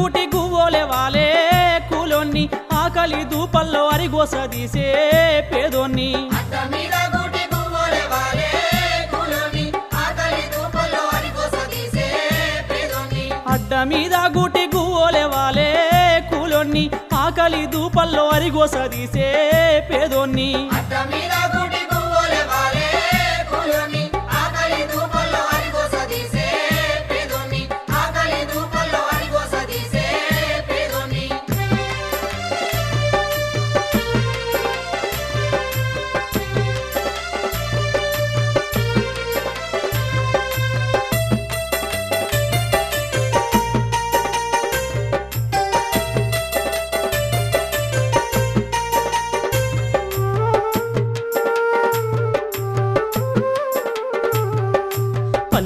కూటి గువ్వోలే వాలే కూలోన్ని ఆకలి దూపల్లో అరిగోస తీసే పేదోన్ని. అడ్డ మీద గూటి గువ్వోలే వాలే కూలోన్ని ఆకలి దూపల్లో అరిగోస తీసే పేదోన్ని. అడ్డ మీద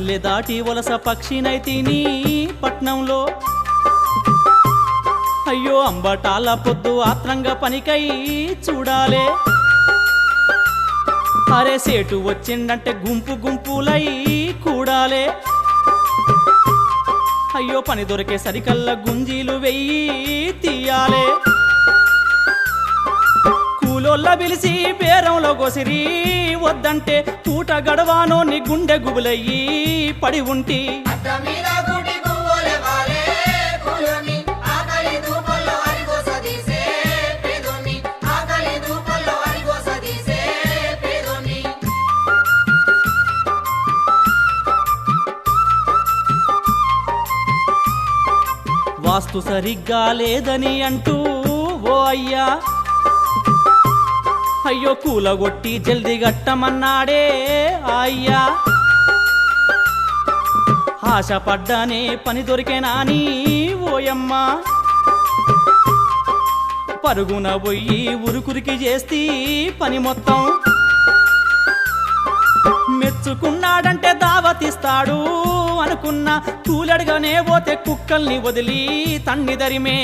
పల్లె దాటి వలస పక్షినైతిని పట్నంలో. అయ్యో అంబటాల పొద్దు ఆత్రంగా పనికై చూడాలే. అరే సేటు వచ్చిండంటే గుంపు గుంపులై కూడాలే. అయ్యో పని దొరికే సరికల్లా గుంజీలు వెయ్యి తీయాలే. కూలోళ్ళ పిలిచి బేరంలో గొసిరి వద్దంటే పూట గడవానో నీ గుండె గుబులయ్యి పడి ఉంటి. వాస్తు సరిగ్గా లేదని అంటూ ఓ అయ్యా. అయ్యో కూలగొట్టి జల్ది గట్టమన్నాడే అయ్యా. ఆశపడ్డానే పని దొరికేనాని ఓయమ్మా? పరుగున పోయి ఉరుకురికి చేస్తీ పని మొత్తం. మెచ్చుకున్నాడంటే దావతిస్తాడు అనుకున్నా కూలడుగానే పోతే కుక్కల్ని వదిలి తన్ని దరిమే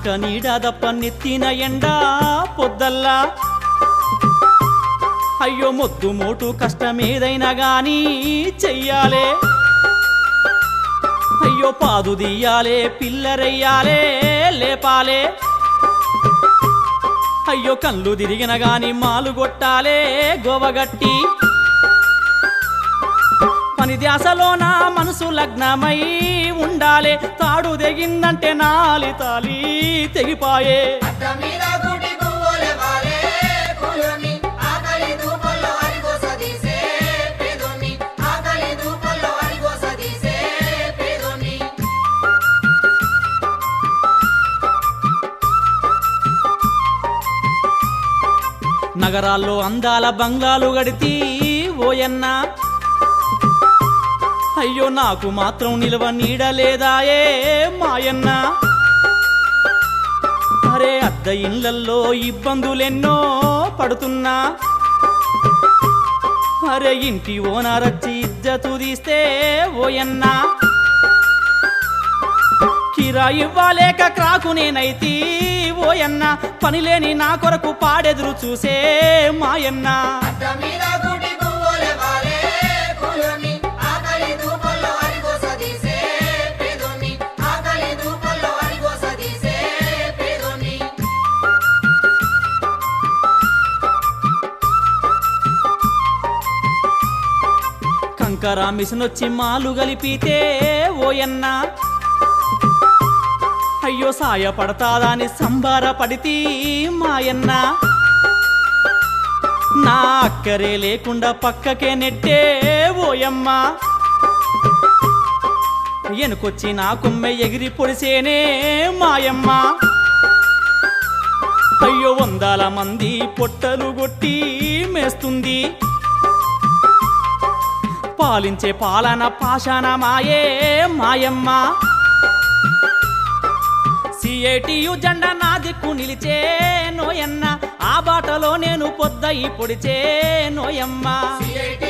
సంక నీడదప్ప నెత్తిన ఎండా పొద్దల్లా. అయ్యో మొద్దు మోటు కష్టమేదైనా గాని చెయ్యాలే. అయ్యో పాదు దియ్యాలే పిల్లరెయ్యాలే లేపాలే. అయ్యో కళ్ళు తిరిగిన గాని మాలు కొట్టాలే గోవగట్టి. పని ధ్యాసలోన మనసు లగ్నమై ఉండాలే. తాడు తెగిందంటే నాలి తాలి తెగిపాయే. నగరాల్లో అందాల బంగ్లాలు గడితి ఓయన్న. అయ్యో నాకు మాత్రం నిలవ నీడలేదాయే మాయన్న. అరే అద్ద ఇళ్ళల్లో ఇబ్బందులెన్నో పడుతున్నా. అరే ఇంటి ఓనరచ్చి ఇజ్జతు తీస్తే ఓయన్నా. కిరా ఇవ్వలేక క్రాకు నేనైతి ఓయన్న. పనిలేని నా కొరకు పాడెదురు చూసే మాయన్న. కంకర మిషన్ వచ్చి మాలు గలిపితే ఓయన్న అయ్యో సాయపడతాదని సంబారపడితి మాయన్న నా అక్కరే లేకుండా పక్కకే నెట్టే ఓయమ్మ ఎనుకొచ్చి నా కొమ్మె ఎగిరి పొడిసేనే మాయమ్మ అయ్యో వందల మంది పొట్టలు కొట్టి మేస్తుంది. పాలించే పాలన పాషాణ మాయే మాయమ్మ. సిఐటియు జెండా నా దిక్కు నిలిచే నోయన్న. ఆ బాటలో నేను పొద్దయి పొడిచే నోయమ్మ. సిఐటి